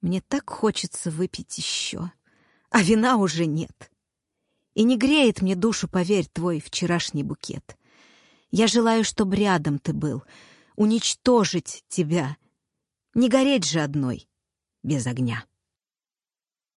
Мне так хочется выпить еще, а вина уже нет. И не греет мне душу, поверь, твой вчерашний букет. Я желаю, чтоб рядом ты был, уничтожить тебя. Не гореть же одной без огня.